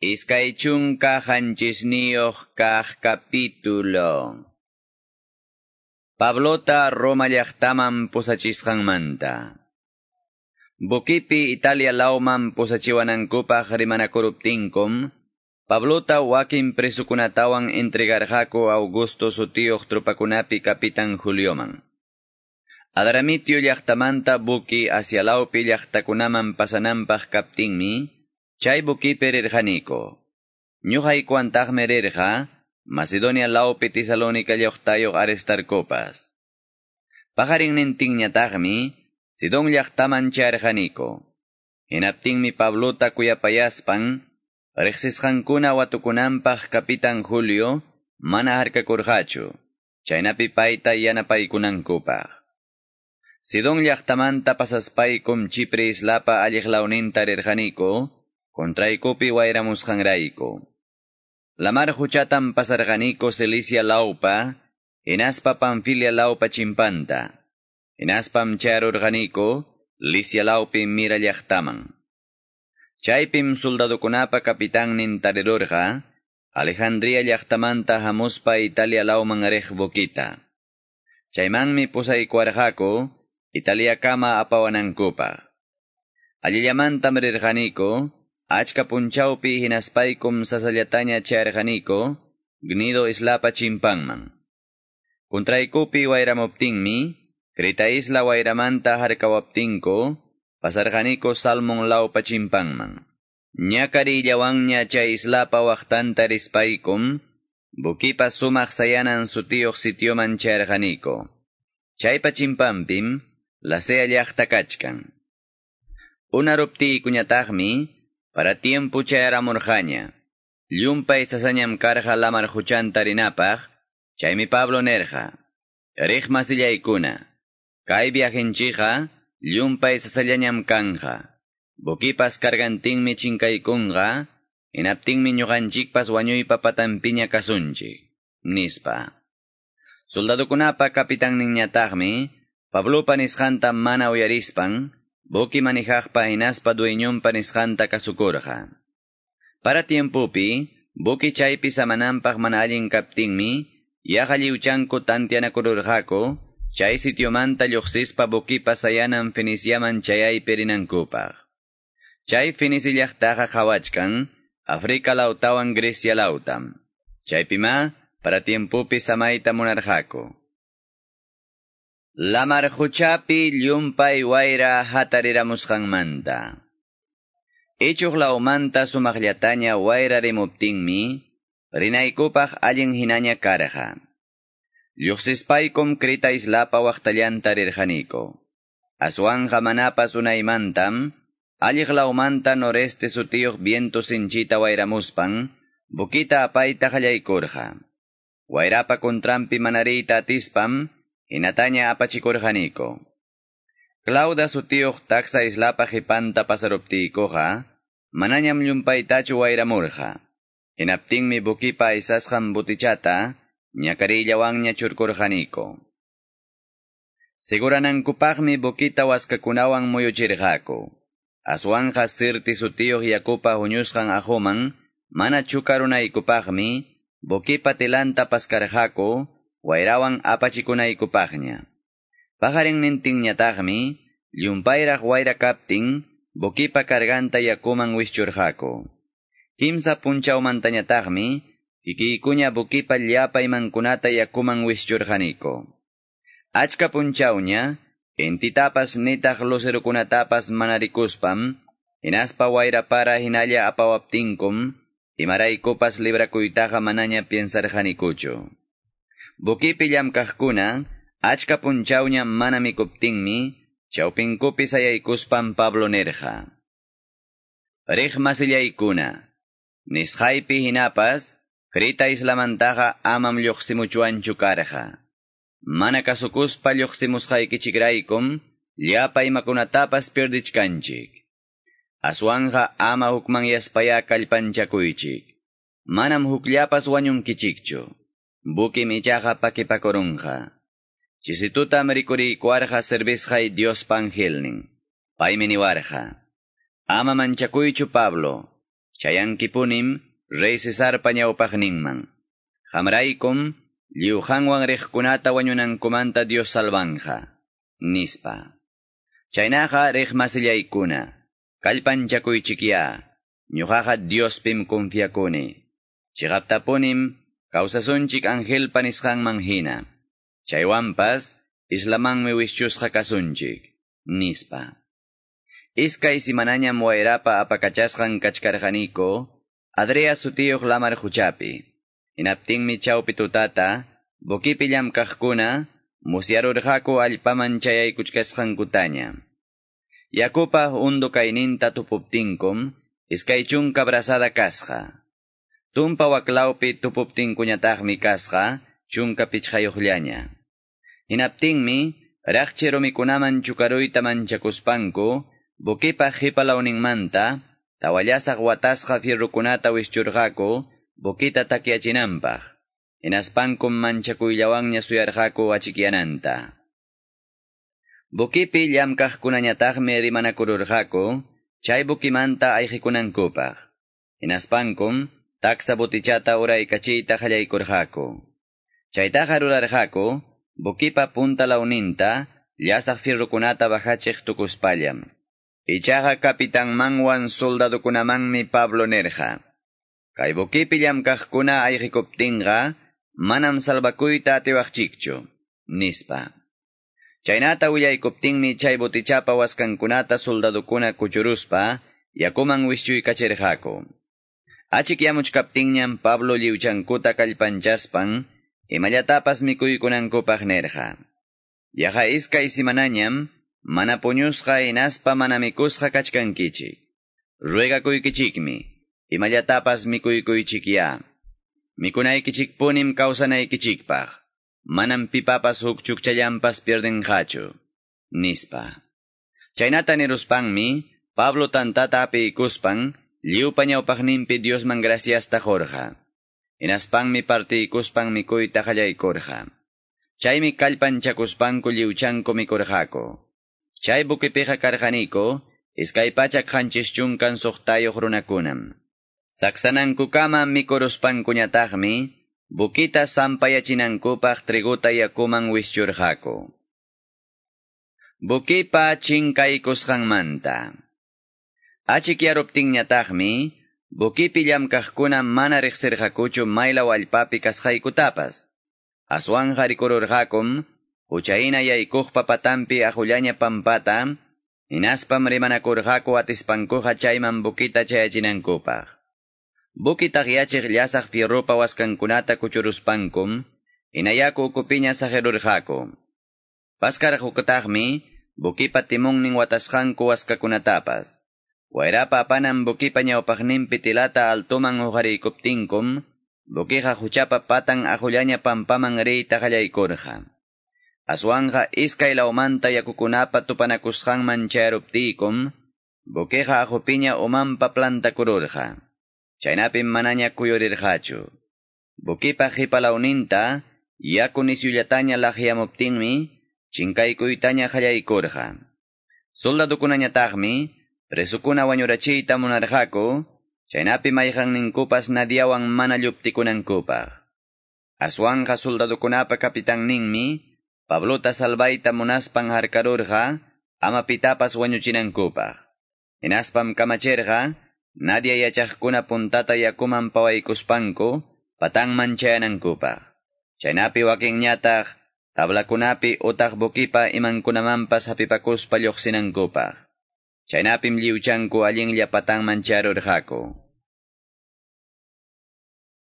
Iskaichunka hanchisniyoh kah capítulo. Pablota Roma llaqtaman pusachisqanmanta. Bukipi Italia lauman pusachiwanankupaq rimanakuruptinkum, Pablota wakin presukunatawan entregarjako Augusto sutiyuq trupakunapi Capitán Julioman. Adramitio llaqtamanta buki laupi llaqtakunaman pasananpaq kaptinmi, Chay bukipi rirqaniko. Ñuqaykuantaqmi rirqa, Macedonia laupi Tesalónica llaqtayoq Aristarcopas. Pajarinnintinñataqmi, Sidon llaqtaman charqaniko. Hinaptinmi Pablota kuyapayaspan, riqsisqankuna watukunanpaq Capitán Julio, mana harkakurqachu, chaynapi payta yanapaykunankupaq. Sidon llaqtamanta pasaspaykum Chipre islapa alliqlawninta rirqaniko, contraikopi wairamusqanrayku. Lamar huchatan pasarqaniku Cilicia laupa, inaspa Panfilia laupa chimpanta. Inaspam charurqaniku, Licia laupi mira llaqtaman. Chaypim soldadukunapa kapitán nintarirurqa, Alejandría llaqtamanta hamuspa Italia lauman riq bukita. Chaymanmi pusaykuarqaku, Italia kama apawanankupaq. Allillamanta rirqaniku, Achka punchawpi hinaspaykum sasallataña gnido islapa chimpanman. Kuntraikupi wayramuptinmi, Krita isla wayramanta harkawaptinko, pasarqaniko salmon laupa chimpanman. Ñakari llawanña chay islapa waqtanta rispaykum, bukipa sumaq sayanan sutiyuq sitioman charqaniko. Chaypa chimpampim, lasea llaqta kachkan. Unarupti kuñataqmi, para tiempo chayaramunqaña. Llumpay sasañam karqa lamar huchanta rinapaq, chaymi Pablo nerja. Riq masillaykuna. Kay viajenchiqa, llumpay sasallañam kanja. Bukipas kargantinmi chinkaykunqa, inaptinmi ñuqanchikpas wañuypa patampiña kasunchik. Nispa. Soldadukunapa kapitan niñataqmi, Pablopa nisqanta mana uyarispan, Boki manijaqpa hinaspa dueñonpa nisqanta kasukurqa. Para tiempopi, boki chaypi samananpaq mana allin kaptinmi, yaqa lliwchanku tantianakururqaku, chay sitiomanta lluqsispa bokipa sayanan Feniciaman chayaypi rinankupaq. Chay Fenici llaqtaqa qhawachkan, Africa lautawan Grecia lautam. Chaypima, para tiempopi samayta munarqaku. Lamar huchapi llumpay wayra hatariramusqanmanta. Ichuq laumanta sumaqllataña wayra rimuptinmi, rinaykupaq allin hinaña karqa. Lluqsispaykum Creta islapa waqtallanta rirqaniko. Aswanja manapas unaymantam, alliq laumanta noreste sutiyuq viento sinchita wayramuspan, bukita apayta qallaykurqa. Wayrapa kontrampi manarita atispam, Inataña apachikurqaniko. Clauda sutiyuq taxa islapa qipanta pasaruptiykuqa, manañam llumpaytachu wayramurqa. Hinaptinmi bukipa isasqan butichata, ñakarillawanña churkurqaniko. Seguranankupaqmi bukita waskakunawan muyuchirqaku. Aswanja sirti sutiyuq yakupa huñusqan ahuman, mana chukarunaykupaqmi, bukipa tilanta paskarqaku, wayrawan apachikunaykupaqña. Pajarinnintinñataqmi, llumpayraq wayra kaptin, bukipa karganta yakuman wischurqaku. Kimsa punchawmantañataqmi, kikiykuña bukipa llapaymankunata yakuman wischurqaniko. Achka punchawña, entitapas nitaq lucerukunatapas manarikuspam, hinaspa wayrapara hinalla apawaptinkum, imaraykupas librakuytaqa manaña piensarqanikuchu. Bukipi llamkaqkuna, achka punchawña mana mikuptinmi, chawpinkupi sayaykuspan Pablo nerja. Riq masillaykuna, nisqaypi hinapas, Krita islamantaqa amam lluqsimuchuanchu karqa. Mana kasukuspa lluqsimusqaykichikraykum, llapa imakunatapas perdichkanchik. Aswanja ama hukman yaspaya kallpanchakuychik. Manam hukllapas wañunkichikchu. Buki michaqa pakipakurunqa. Chisituta rikuriykuarqa servisqay Dios pangelnin. Paymi niwarqa. Ama manchakuychu Pablo. chayankipunim rey Cesarpa ñawpaqninman. Hamraykum liujanwan riqkunata wañunankumanta Dios salvanja, nispa. Chaynaqa riq masillaykuna, kallpanchakuychikya, ñuqaqa Diospim confiakuni. Chigaptapunim kawsasunchik angelpa nisqanman hina. Chaywanpas islamanmi wischusqa kasunchik, nispa. Iskay simanañam wayrapa apakachasqan kachkarqaniko, Adrea sutiyuq lamar huchapi. Inaptinmi chawpi tutata, bokipi llamkaqkuna, musyarurqaku allpaman chayaykuchkasqankutaña. Yakupa undu kayninta tupuptinkum, iskay chunka brasada kasqa. Tumpa waklawpi tupuptinkuñataqmi kasqa, chunka pichqayuqllaña. Hinaptinmi, raqchi rumikunaman chukaruyta manchakuspanku, bukipa hipalawninmanta, tawallasaq watasqa fierrukunata wischurqaku, bukita takiachinanpaq. Inaspankum manchakuyllawanña suyarqaku achikyananta. Bukipi llamkaqkunañataqmi rimanakururqaku, chay bukimanta ayqikunankupaq. Inaspankum, taksa butichata uraykachiyta qallaykurqaku. Chaytaqa rurarqaku, bukipa punta launinta, llasaq fierrukunata bajachiq tukuspallam. Ichaqa kapitanmanwan soldadukunamanmi Pablo nerja. Kay bukipi llamkaqkuna ayqikuptinqa, manam salvakuyta atiwaqchikchu, nispa. Chaynata willaykuptinmi chay butichapa waskankunata soldadukuna kuchuruspa, yakuman wischuykachirqaku. Achik yamuchkaptinñam Pablo liwchankuta kallpanchaspan, imallatapas mikuykunankupaq nerja. Yaha iskay simanañam, mana puñusqa inaspa mana mikusqa kachkankichik. Ruegakuykichikmi, imallatapas mikuykuychikya. Mikunaykichikpunim kawsanaykichikpaq. Manam pipapas huk chukchallampas pierdenqachu. Nispa. Chaynata niruspanmi, Pablo tantata apiikuspan, liupa ñawpaqninpi Diosman graciasta jorja. Inaspanmi partiikuspan mikuyta qallaykurja. Chaymi kallpanchakuspanku liuchanku mikurjako. Chay bukipiqa karjaniko, iskay pachak hanchis chunkan suqtayoq runakunam. Saksanankukaman mikuruspankuñataqmi, bukita sampayachinankupaq triguta yakuman wischurqaku. Bukipa chinkaykusqanmanta. Achik yaruptinñataqmi, bukipi llamkaqkuna mana riqsirqakuchu maylaw allpapi kasqaykutapas. Aswanja rikururqakum, huchayna yaykuqpa patampi ajullaña pampata, inaspam rimanakurqaku atispankuqa chayman bukita chayachinankupaq. Bukitaq yachik llasaq fierrupa waskankunata kuchuruspankum, inayaku ukupiña sajerurqaku. Paskaraq hukutaqmi, bukipa timunnin watasqanku waskakunatapas. Wayrapa apanan bukipa ñawpaqninpi tilata altuman ujarikuptinkum, bukiqa huchapa patan ajullaña pampaman riyta qallaykurqa. Aswanja iskay laumanta yakukunapa tupanakusqanman chayaruptikum, bukiqa ajupiña umanpa plantakururqa. Chaynapim manaña kuyurirqachu. Bukipa qipalawninta, yaku nisyullataña lahyamuptinmi, chinkaykuytaña qallaykurqa. Soldadukunañataqmi, presukuna wañurachiyta munarqaku, chaynapi mayqanninkupas nadiawan mana lluptikunankupaq. Aswanja soldadukunapa kapitanninmi, Pablota salvayta munaspan harkarurqa, ama pitapas wañuchinankupaq. Inaspam kamachirqa, Nadia yachaqkuna puntata yakuman pawaykuspanku, patangman chayanankupaq. Chaynapi wakinñataq, tablakunapi utaq bukipa imankunamanpas hapipakuspa lluqsinankupaq. Chaynapim liwchanku allin llapatan mancharurqaku.